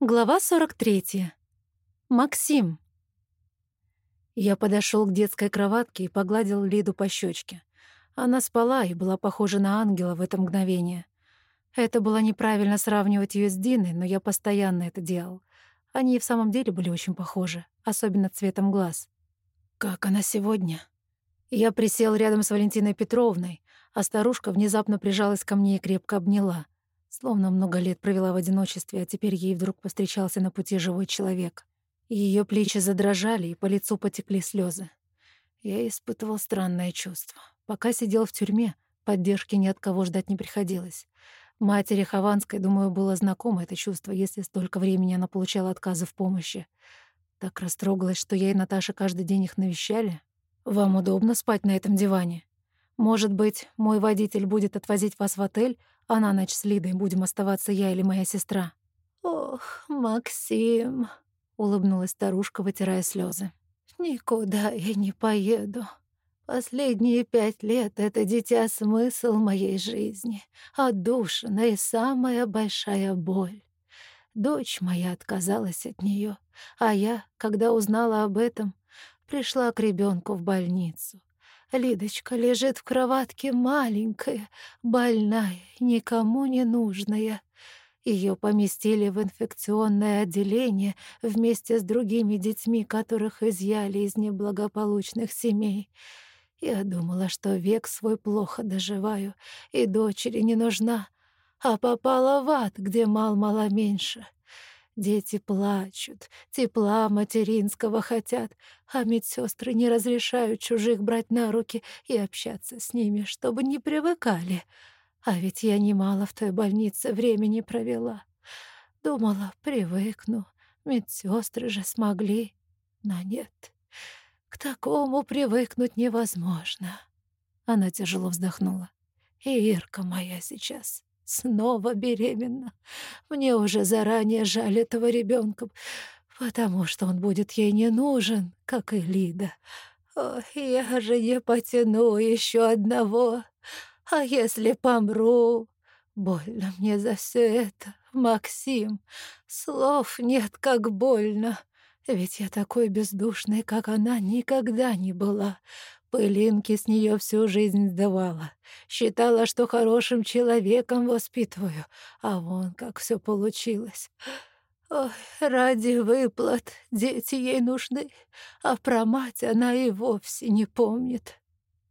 Глава 43. Максим. Я подошел к детской кроватке и погладил Лиду по щечке. Она спала и была похожа на ангела в это мгновение. Это было неправильно сравнивать ее с Диной, но я постоянно это делал. Они и в самом деле были очень похожи, особенно цветом глаз. Как она сегодня? Я присел рядом с Валентиной Петровной, а старушка внезапно прижалась ко мне и крепко обняла — Словно много лет провела в одиночестве, а теперь ей вдруг повстречался на пути живой человек. Ее плечи задрожали, и по лицу потекли слезы. Я испытывал странное чувство. Пока сидел в тюрьме, поддержки ни от кого ждать не приходилось. Матери Хованской, думаю, было знакомо это чувство, если столько времени она получала отказы в помощи. Так растрогалась, что я и Наташа каждый день их навещали. «Вам удобно спать на этом диване? Может быть, мой водитель будет отвозить вас в отель, а на ночь с Лидой будем оставаться я или моя сестра». «Ох, Максим», — улыбнулась старушка, вытирая слезы. «Никуда я не поеду. Последние пять лет это дитя смысл моей жизни, отдушина и самая большая боль. Дочь моя отказалась от нее, а я, когда узнала об этом, пришла к ребенку в больницу. Лидочка лежит в кроватке маленькая, больная, никому не нужная. Ее поместили в инфекционное отделение вместе с другими детьми, которых изъяли из неблагополучных семей. Я думала, что век свой плохо доживаю, и дочери не нужна, а попала в ад, где мал-мало меньше. Дети плачут, тепла материнского хотят, а медсестры не разрешают чужих брать на руки и общаться с ними, чтобы не привыкали. А ведь я немало в той больнице времени провела. Думала, привыкну, медсестры же смогли, но нет. К такому привыкнуть невозможно. Она тяжело вздохнула. И Ирка моя сейчас снова беременна. Мне уже заранее жаль этого ребенка, потому что он будет ей не нужен, как и Лида. Ох, я же не потяну еще одного. А если помру? Больно мне за все это, Максим. Слов нет, как больно. Ведь я такой бездушной, как она, никогда не была. Пылинки с нее всю жизнь сдавала. Считала, что хорошим человеком воспитываю, а вон как все получилось. Ой, ради выплат дети ей нужны, а про мать она и вовсе не помнит.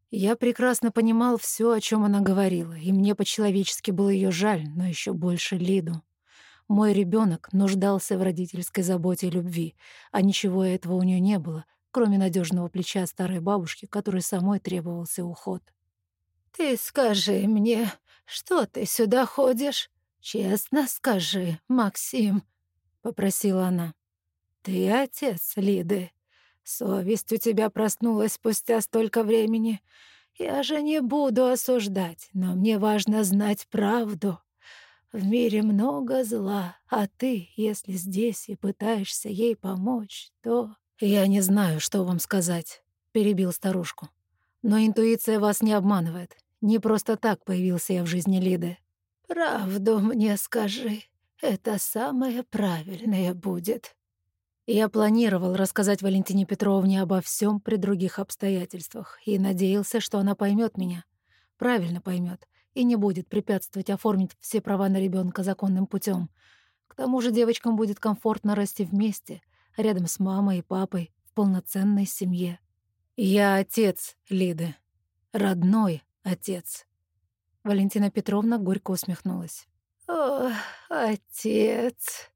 Я прекрасно понимал все, о чем она говорила, и мне по-человечески было ее жаль, но еще больше Лиду. Мой ребенок нуждался в родительской заботе и любви, а ничего этого у нее не было, кроме надежного плеча старой бабушки, которой самой требовался уход. «Ты скажи мне, что ты сюда ходишь? Честно скажи, Максим», — попросила она. «Ты отец Лиды. Совесть у тебя проснулась спустя столько времени. Я же не буду осуждать, но мне важно знать правду. В мире много зла, а ты, если здесь и пытаешься ей помочь, то «Я не знаю, что вам сказать», — перебил старушку. «Но интуиция вас не обманывает. Не просто так появился я в жизни Лиды». «Правду мне скажи. Это самое правильное будет». Я планировал рассказать Валентине Петровне обо всем при других обстоятельствах и надеялся, что она поймет меня, правильно поймет и не будет препятствовать оформить все права на ребенка законным путем. К тому же девочкам будет комфортно расти вместе — рядом с мамой и папой, в полноценной семье. Я отец Лиды. Родной отец. Валентина Петровна горько усмехнулась. «О, отец!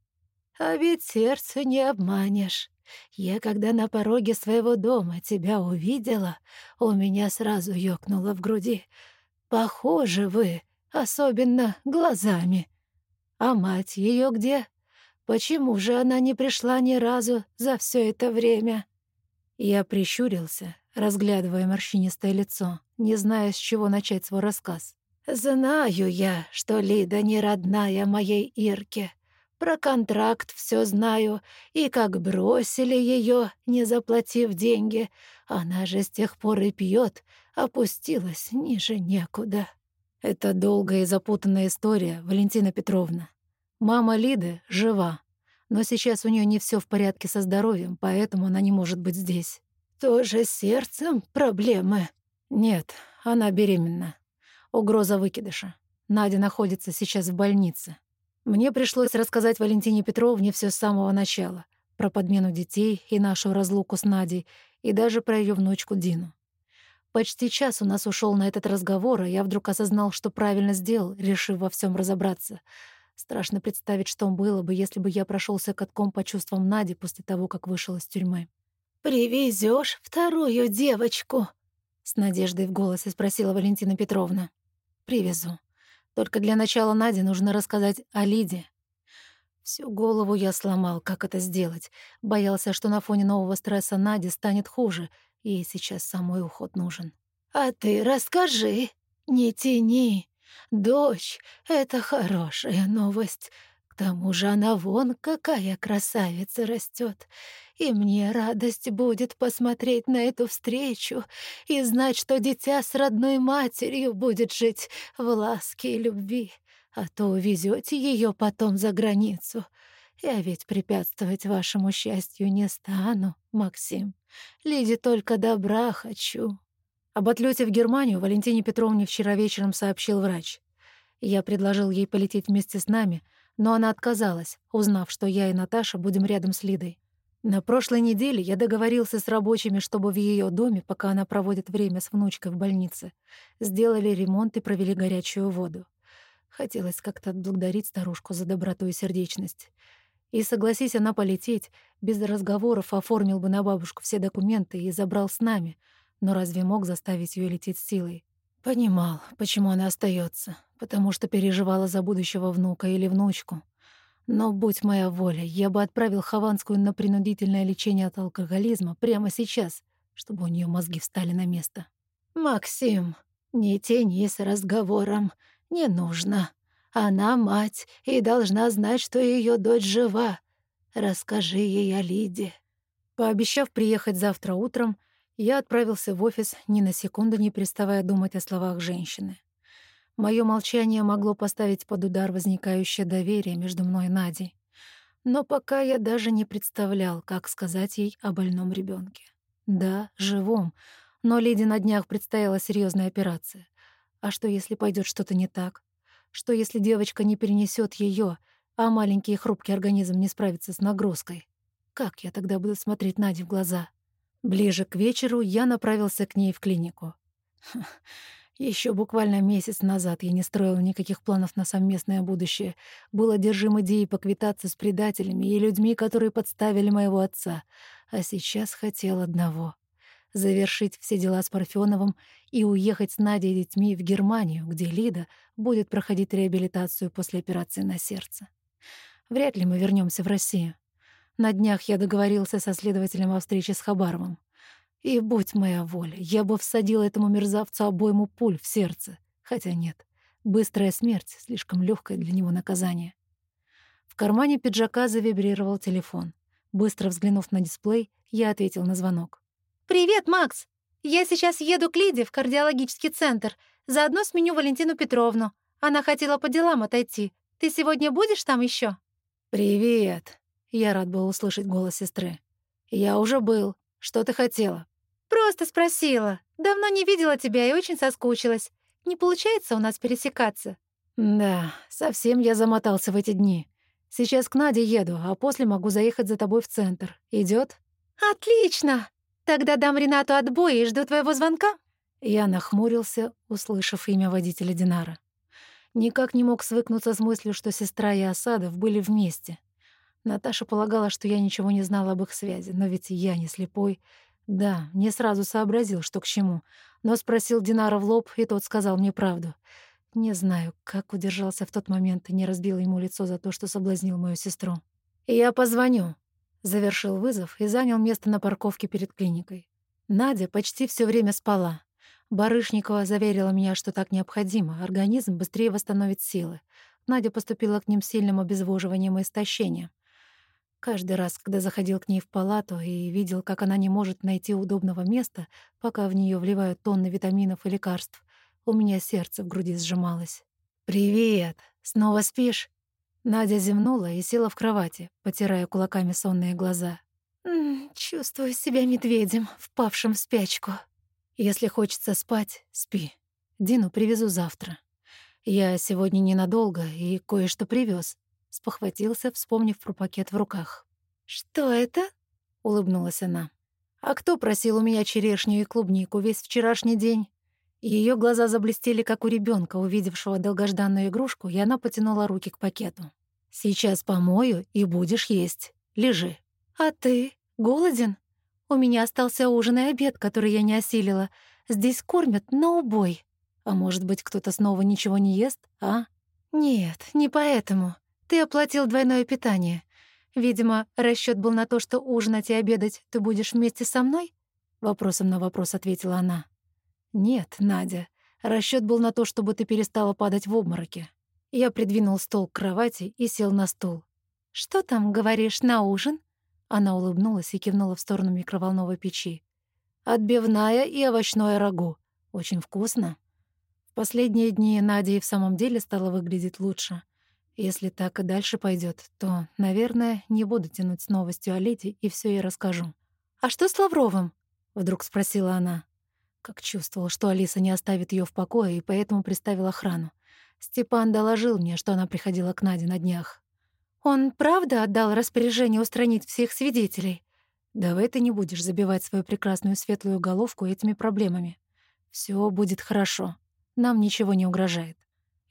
А ведь сердце не обманешь. Я, когда на пороге своего дома тебя увидела, у меня сразу ёкнуло в груди. Похожи вы, особенно глазами. А мать ее где?» Почему же она не пришла ни разу за все это время? Я прищурился, разглядывая морщинистое лицо, не зная, с чего начать свой рассказ. «Знаю я, что Лида не родная моей Ирке. Про контракт все знаю, и как бросили ее, не заплатив деньги. Она же с тех пор и пьет, опустилась ниже некуда». Это долгая и запутанная история, Валентина Петровна. Мама Лиды жива. Но сейчас у нее не все в порядке со здоровьем, поэтому она не может быть здесь. Тоже с сердцем проблемы? Нет, она беременна. Угроза выкидыша. Надя находится сейчас в больнице. Мне пришлось рассказать Валентине Петровне все с самого начала. Про подмену детей и нашу разлуку с Надей, и даже про ее внучку Дину. Почти час у нас ушел на этот разговор, а я вдруг осознал, что правильно сделал, решив во всем разобраться. Страшно представить, что было бы, если бы я прошелся катком по чувствам Нади после того, как вышел из тюрьмы. Привезешь вторую девочку?» — с надеждой в голосе спросила Валентина Петровна. «Привезу. Только для начала Наде нужно рассказать о Лиде. Всю голову я сломал, как это сделать. Боялся, что на фоне нового стресса Наде станет хуже. Ей сейчас самой уход нужен. «А ты расскажи, не тяни. Дочь — это хорошая новость. К тому же она вон какая красавица растет. И мне радость будет посмотреть на эту встречу и знать, что дитя с родной матерью будет жить в ласке и любви, а то увезете ее потом за границу. Я ведь препятствовать вашему счастью не стану, Максим. Лиде только добра хочу». Об отлете в Германию Валентине Петровне вчера вечером сообщил врач. Я предложил ей полететь вместе с нами, но она отказалась, узнав, что я и Наташа будем рядом с Лидой. На прошлой неделе я договорился с рабочими, чтобы в ее доме, пока она проводит время с внучкой в больнице, сделали ремонт и провели горячую воду. Хотелось как-то отблагодарить старушку за доброту и сердечность. И, согласись она полететь, без разговоров оформил бы на бабушку все документы и забрал с нами, но разве мог заставить ее лететь силой? Понимал, почему она остается, потому что переживала за будущего внука или внучку. Но, будь моя воля, я бы отправил Хованскую на принудительное лечение от алкоголизма прямо сейчас, чтобы у нее мозги встали на место. «Максим, не тяни с разговором. Не нужно. Она мать и должна знать, что ее дочь жива. Расскажи ей о Лиде». Пообещав приехать завтра утром, я отправился в офис, ни на секунду не переставая думать о словах женщины. Моё молчание могло поставить под удар возникающее доверие между мной и Надей. Но пока я даже не представлял, как сказать ей о больном ребёнке. Да, живом, но леди на днях предстояла серьёзная операция. А что, если пойдёт что-то не так? Что, если девочка не перенесёт её, а маленький и хрупкий организм не справится с нагрузкой? Как я тогда буду смотреть Наде в глаза? Ближе к вечеру я направился к ней в клинику. Еще буквально месяц назад я не строил никаких планов на совместное будущее. Был одержим идеей поквитаться с предателями и людьми, которые подставили моего отца. А сейчас хотел одного — завершить все дела с Парфёновым и уехать с Надей и детьми в Германию, где Лида будет проходить реабилитацию после операции на сердце. Вряд ли мы вернемся в Россию. На днях я договорился со следователем о встрече с Хабаровым. И будь моя воля, я бы всадил этому мерзавцу обойму пуль в сердце. Хотя нет, быстрая смерть — слишком легкое для него наказание. В кармане пиджака завибрировал телефон. Быстро взглянув на дисплей, я ответил на звонок. «Привет, Макс! Я сейчас еду к Лиде в кардиологический центр. Заодно сменю Валентину Петровну. Она хотела по делам отойти. Ты сегодня будешь там еще? «Привет!» Я рад был услышать голос сестры. «Я уже был. Что ты хотела?» «Просто спросила. Давно не видела тебя и очень соскучилась. Не получается у нас пересекаться?» «Да, совсем я замотался в эти дни. Сейчас к Наде еду, а после могу заехать за тобой в центр. Идет? «Отлично! Тогда дам Ренату отбой и жду твоего звонка». Я нахмурился, услышав имя водителя Динара. Никак не мог свыкнуться с мыслью, что сестра и Осадов были вместе. Наташа полагала, что я ничего не знала об их связи, но ведь я не слепой, да, не сразу сообразил, что к чему, но спросил Динара в лоб, и тот сказал мне правду. Не знаю, как удержался в тот момент и не разбил ему лицо за то, что соблазнил мою сестру. «Я позвоню», — завершил вызов и занял место на парковке перед клиникой. Надя почти все время спала. Барышникова заверила меня, что так необходимо, организм быстрее восстановит силы. Надя поступила к ним сильным обезвоживанием и истощением. Каждый раз, когда заходил к ней в палату и видел, как она не может найти удобного места, пока в нее вливают тонны витаминов и лекарств, у меня сердце в груди сжималось. «Привет! Снова спишь?» Надя зевнула и села в кровати, потирая кулаками сонные глаза. «Чувствую себя медведем, впавшим в спячку». «Если хочется спать, спи. Дину привезу завтра. Я сегодня ненадолго и кое-что привез. Спохватился, вспомнив про пакет в руках. «Что это?» — улыбнулась она. «А кто просил у меня черешню и клубнику весь вчерашний день?» Ее глаза заблестели, как у ребенка, увидевшего долгожданную игрушку, и она потянула руки к пакету. «Сейчас помою, и будешь есть. Лежи». «А ты? Голоден? У меня остался ужин и обед, который я не осилила. Здесь кормят на убой». «А может быть, кто-то снова ничего не ест, а?» «Нет, не поэтому. Ты оплатил двойное питание. Видимо, расчет был на то, что ужинать и обедать ты будешь вместе со мной?» Вопросом на вопрос ответила она. «Нет, Надя, расчет был на то, чтобы ты перестала падать в обмороке». Я придвинул стол к кровати и сел на стул. «Что там, говоришь, на ужин?» Она улыбнулась и кивнула в сторону микроволновой печи. «Отбивная и овощное рагу. Очень вкусно». В последние дни Надя и в самом деле стала выглядеть лучше. Если так и дальше пойдет, то, наверное, не буду тянуть с новостью о Леди и все ей расскажу. «А что с Лавровым?» — вдруг спросила она. Как чувствовал, что Алиса не оставит ее в покое, и поэтому приставил охрану. Степан доложил мне, что она приходила к Наде на днях. «Он правда отдал распоряжение устранить всех свидетелей?» «Давай ты не будешь забивать свою прекрасную светлую головку этими проблемами. Все будет хорошо. Нам ничего не угрожает».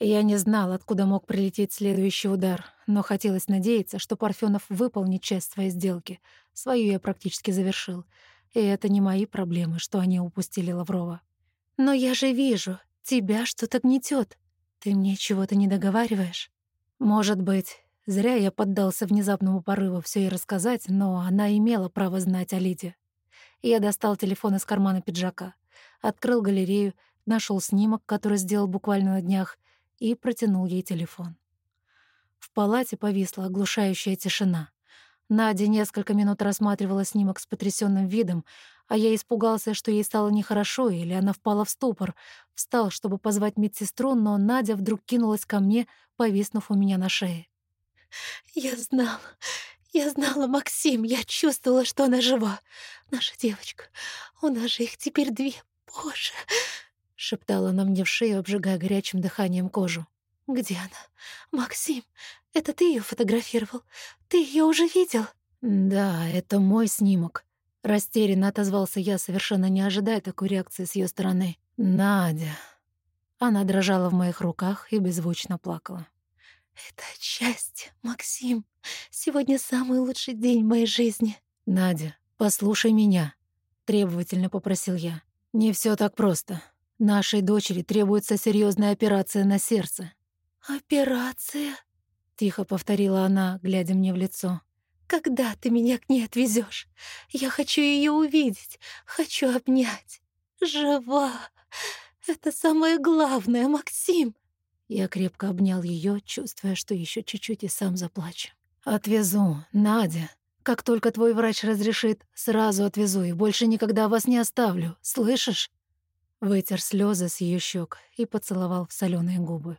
Я не знал, откуда мог прилететь следующий удар, но хотелось надеяться, что Парфёнов выполнит часть своей сделки. Свою я практически завершил — и это не мои проблемы, что они упустили Лаврова. Но я же вижу, тебя что-то гнетет. Ты мне чего-то не договариваешь? Может быть, зря я поддался внезапному порыву все ей рассказать, но она имела право знать о Лиде. Я достал телефон из кармана пиджака, открыл галерею, нашел снимок, который сделал буквально на днях, и протянул ей телефон. В палате повисла оглушающая тишина. Надя несколько минут рассматривала снимок с потрясенным видом, а я испугался, что ей стало нехорошо или она впала в ступор. Встал, чтобы позвать медсестру, но Надя вдруг кинулась ко мне, повиснув у меня на шее. «Я знала, я знала, Максим, я чувствовала, что она жива. Наша девочка, у нас же их теперь две, боже!» — шептала она мне в шею, обжигая горячим дыханием кожу. «Где она? Максим, это ты ее фотографировал? Ты ее уже видел?» «Да, это мой снимок». Растерянно отозвался я, совершенно не ожидая такой реакции с ее стороны. «Надя». Она дрожала в моих руках и беззвучно плакала. «Это счастье, Максим. Сегодня самый лучший день моей жизни». «Надя, послушай меня», — требовательно попросил я. «Не все так просто. Нашей дочери требуется серьезная операция на сердце. «Операция?» — тихо повторила она, глядя мне в лицо. «Когда ты меня к ней отвезешь? Я хочу ее увидеть, хочу обнять. Жива! Это самое главное, Максим!» Я крепко обнял ее, чувствуя, что еще чуть-чуть и сам заплачу. «Отвезу, Надя. Как только твой врач разрешит, сразу отвезу и больше никогда вас не оставлю. Слышишь?» Вытер слезы с ее щек и поцеловал в соленые губы.